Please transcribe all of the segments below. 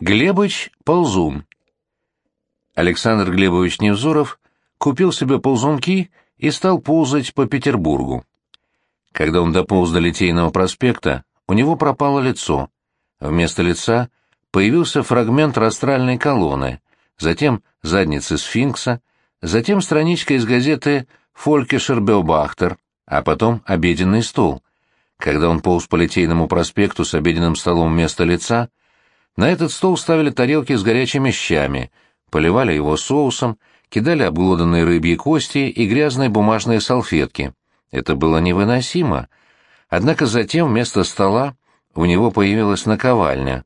Глебыч Ползун. Александр Глебович Невзоров купил себе ползунки и стал ползать по Петербургу. Когда он дополз до Литейного проспекта, у него пропало лицо. Вместо лица появился фрагмент растральной колонны, затем задницы сфинкса, затем страничка из газеты «Фолькешер Беобахтер», а потом обеденный стол. Когда он полз по Литейному проспекту с обеденным столом вместо лица — на этот стол ставили тарелки с горячими щами, поливали его соусом, кидали обглоданные рыбьи кости и грязные бумажные салфетки. Это было невыносимо. Однако затем вместо стола у него появилась наковальня.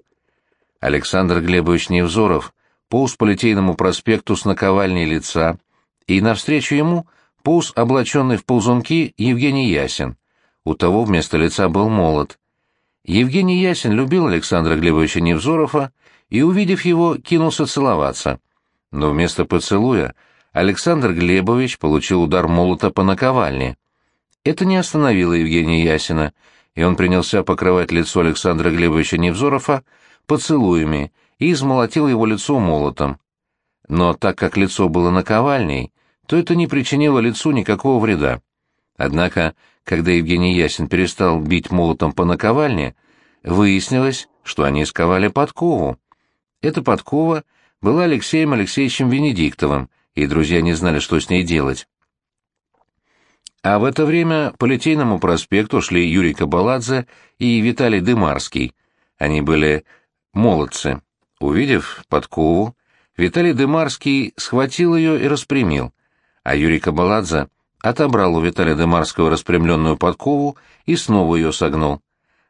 Александр Глебович Невзоров полз по Литейному проспекту с наковальней лица, и навстречу ему полз облаченный в ползунки Евгений Ясин. У того вместо лица был молот. Евгений Ясин любил Александра Глебовича Невзорова и, увидев его, кинулся целоваться. Но вместо поцелуя Александр Глебович получил удар молота по наковальне. Это не остановило Евгения Ясина, и он принялся покрывать лицо Александра Глебовича Невзорова поцелуями и измолотил его лицо молотом. Но так как лицо было наковальней, то это не причинило лицу никакого вреда. Однако, когда Евгений Ясин перестал бить молотом по наковальне, выяснилось, что они сковали подкову. Эта подкова была Алексеем Алексеевичем Венедиктовым, и друзья не знали, что с ней делать. А в это время по Литейному проспекту шли Юрий Кабаладзе и Виталий Дымарский. Они были молодцы. Увидев подкову, Виталий Дымарский схватил ее и распрямил, а Юрий Кабаладзе отобрал у Виталия Демарского распрямленную подкову и снова ее согнул.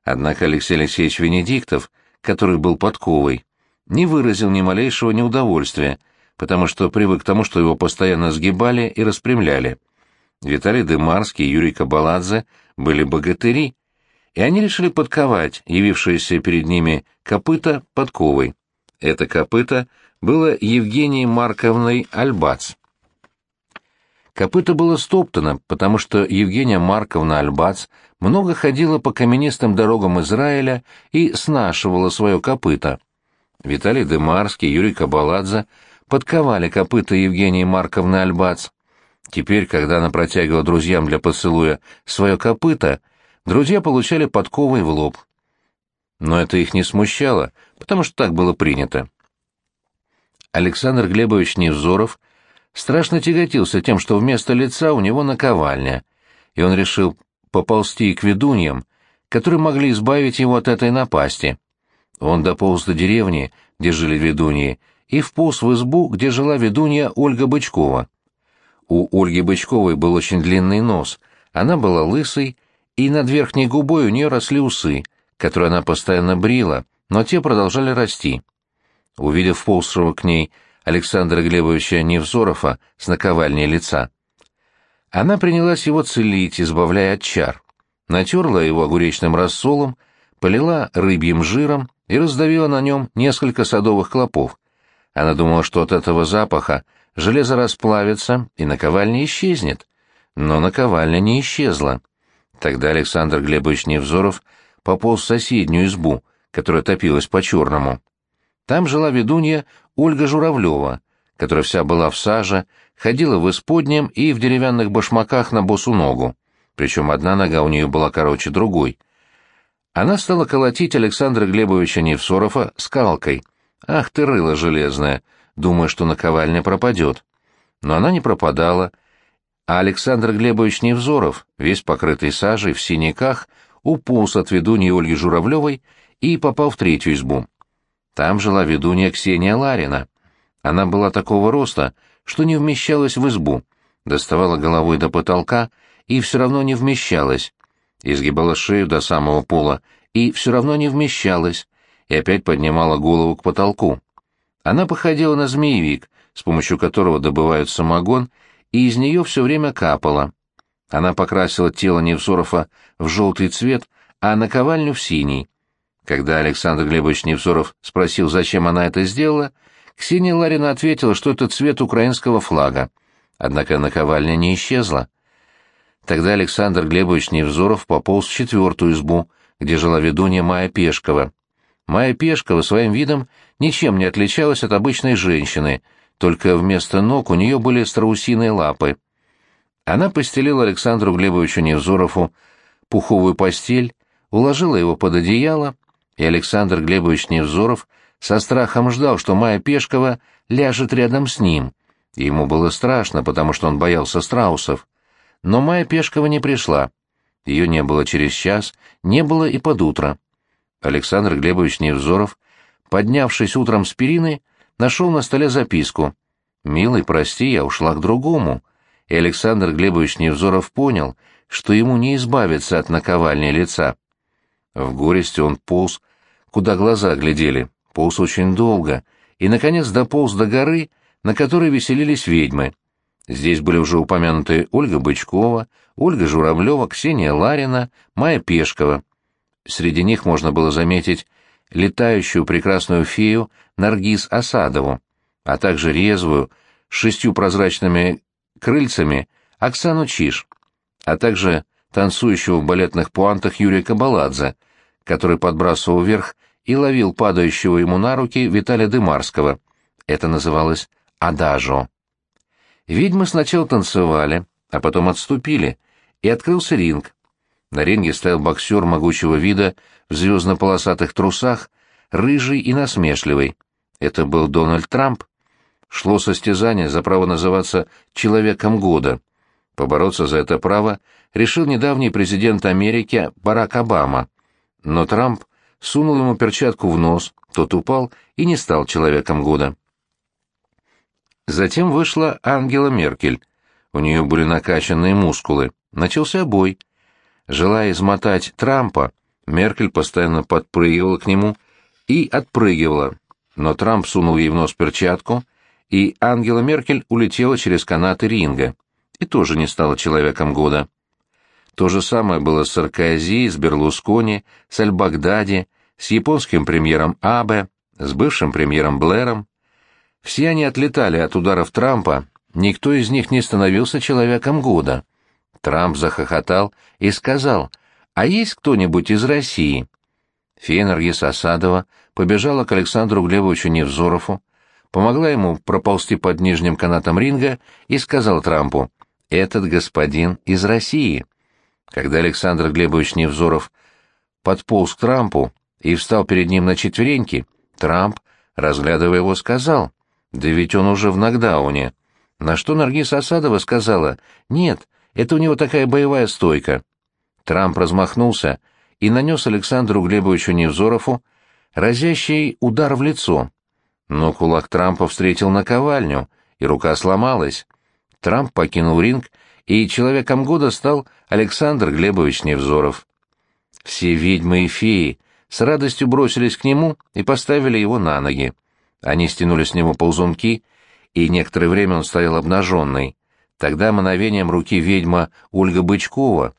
Однако Алексей Алексеевич Венедиктов, который был подковой, не выразил ни малейшего неудовольствия, потому что привык к тому, что его постоянно сгибали и распрямляли. Виталий Демарский и Юрий Кабаладзе были богатыри, и они решили подковать явившееся перед ними копыта подковой. Это копыто было Евгенией Марковной Альбац. Копыто было стоптано, потому что Евгения Марковна Альбац много ходила по каменистым дорогам Израиля и снашивала свое копыто. Виталий Демарский, Юрий Кабаладзе подковали копыта Евгении Марковны Альбац. Теперь, когда она протягивала друзьям для поцелуя свое копыто, друзья получали подковой в лоб. Но это их не смущало, потому что так было принято. Александр Глебович Невзоров страшно тяготился тем, что вместо лица у него наковальня, и он решил поползти к ведуньям, которые могли избавить его от этой напасти. Он дополз до деревни, где жили ведуньи, и вполз в избу, где жила ведунья Ольга Бычкова. У Ольги Бычковой был очень длинный нос, она была лысой, и над верхней губой у нее росли усы, которые она постоянно брила, но те продолжали расти. Увидев ползшего к ней Александра Глебовича Невзорова с наковальней лица. Она принялась его целить, избавляя от чар. Натерла его огуречным рассолом, полила рыбьим жиром и раздавила на нем несколько садовых клопов. Она думала, что от этого запаха железо расплавится и наковальня исчезнет. Но наковальня не исчезла. Тогда Александр Глебович Невзоров пополз в соседнюю избу, которая топилась по-черному. Там жила ведунья Ольга Журавлева, которая вся была в саже, ходила в исподнем и в деревянных башмаках на босу ногу, причем одна нога у нее была короче другой. Она стала колотить Александра Глебовича Невсорова скалкой. «Ах ты, рыла железная!» думая, что наковальня пропадет. Но она не пропадала, а Александр Глебович Невзоров, весь покрытый сажей, в синяках, уполз от ведуньи Ольги Журавлевой и попал в третью избу. Там жила ведунья Ксения Ларина. Она была такого роста, что не вмещалась в избу, доставала головой до потолка и все равно не вмещалась, изгибала шею до самого пола и все равно не вмещалась, и опять поднимала голову к потолку. Она походила на змеевик, с помощью которого добывают самогон, и из нее все время капала. Она покрасила тело Невзорова в желтый цвет, а наковальню в синий. Когда Александр Глебович Невзоров спросил, зачем она это сделала, Ксения Ларина ответила, что это цвет украинского флага. Однако наковальня не исчезла. Тогда Александр Глебович Невзоров пополз в четвертую избу, где жила ведунья Майя Пешкова. Майя Пешкова своим видом ничем не отличалась от обычной женщины, только вместо ног у нее были страусиные лапы. Она постелила Александру Глебовичу Невзорову пуховую постель, уложила его под одеяло, и Александр Глебович Невзоров со страхом ждал, что Майя Пешкова ляжет рядом с ним. Ему было страшно, потому что он боялся страусов. Но Майя Пешкова не пришла. Ее не было через час, не было и под утро. Александр Глебович Невзоров, поднявшись утром с перины, нашел на столе записку. «Милый, прости, я ушла к другому». И Александр Глебович Невзоров понял, что ему не избавиться от наковальни лица. В горести он полз, куда глаза глядели, полз очень долго, и, наконец, дополз до горы, на которой веселились ведьмы. Здесь были уже упомянуты Ольга Бычкова, Ольга Журавлева, Ксения Ларина, Майя Пешкова. Среди них можно было заметить летающую прекрасную фею Наргиз Асадову, а также резвую, с шестью прозрачными крыльцами Оксану Чиш, а также танцующего в балетных пуантах Юрия Кабаладзе, который подбрасывал вверх и ловил падающего ему на руки Виталия Дымарского. Это называлось «адажо». Ведьмы сначала танцевали, а потом отступили, и открылся ринг. На ринге стоял боксер могучего вида в звездно-полосатых трусах, рыжий и насмешливый. Это был Дональд Трамп. Шло состязание за право называться «человеком года». Побороться за это право решил недавний президент Америки Барак Обама. Но Трамп сунул ему перчатку в нос, тот упал и не стал человеком года. Затем вышла Ангела Меркель. У нее были накачанные мускулы. Начался бой. Желая измотать Трампа, Меркель постоянно подпрыгивала к нему и отпрыгивала, но Трамп сунул ей в нос перчатку, и Ангела Меркель улетела через канаты ринга и тоже не стала человеком года. То же самое было с Саркози, с Берлускони, с Аль-Багдади, с японским премьером Абе, с бывшим премьером Блэром. Все они отлетали от ударов Трампа, никто из них не становился человеком года. Трамп захохотал и сказал, «А есть кто-нибудь из России?» Фенергис Осадова побежала к Александру Глебовичу Невзорову, помогла ему проползти под нижним канатом ринга и сказала Трампу, «Этот господин из России». Когда Александр Глебович Невзоров подполз к Трампу и встал перед ним на четвереньки, Трамп, разглядывая его, сказал, «Да ведь он уже в нокдауне». На что Наргиз Осадова сказала, «Нет, это у него такая боевая стойка». Трамп размахнулся и нанес Александру Глебовичу Невзорову разящий удар в лицо. Но кулак Трампа встретил наковальню, и рука сломалась. Трамп покинул ринг, и человеком года стал Александр Глебович Невзоров. Все ведьмы и феи с радостью бросились к нему и поставили его на ноги. Они стянули с него ползунки, и некоторое время он стоял обнаженный. Тогда мановением руки ведьма Ольга Бычкова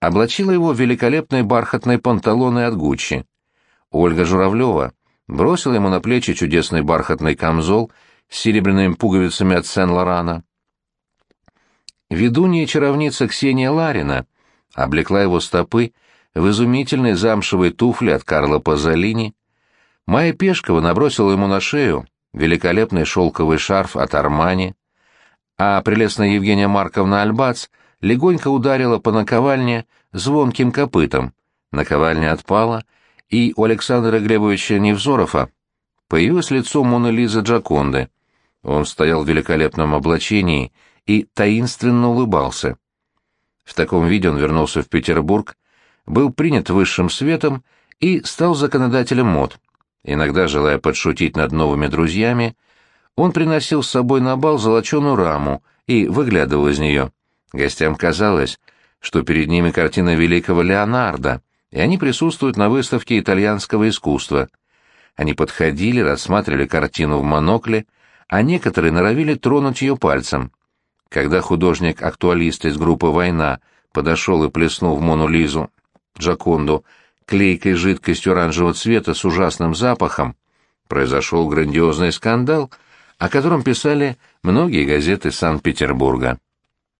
облачила его в великолепные бархатные панталоны от Гуччи. Ольга Журавлева бросила ему на плечи чудесный бархатный камзол с серебряными пуговицами от Сен-Лорана. Ведунья чаровница Ксения Ларина облекла его стопы в изумительные замшевые туфли от Карла Пазолини. Майя Пешкова набросила ему на шею великолепный шелковый шарф от Армани, а прелестная Евгения Марковна Альбац легонько ударила по наковальне звонким копытом. Наковальня отпала, и у Александра Глебовича Невзорова появилось лицо Моны Лизы Джаконды. Он стоял в великолепном облачении и таинственно улыбался. В таком виде он вернулся в Петербург, был принят высшим светом и стал законодателем мод. Иногда, желая подшутить над новыми друзьями, он приносил с собой на бал золоченую раму и выглядывал из нее. Гостям казалось, что перед ними картина великого Леонардо, и они присутствуют на выставке итальянского искусства. Они подходили, рассматривали картину в монокле, а некоторые норовили тронуть ее пальцем. Когда художник-актуалист из группы «Война» подошел и плеснул в Мону Лизу, Джаконду, клейкой жидкостью оранжевого цвета с ужасным запахом, произошел грандиозный скандал, о котором писали многие газеты Санкт-Петербурга.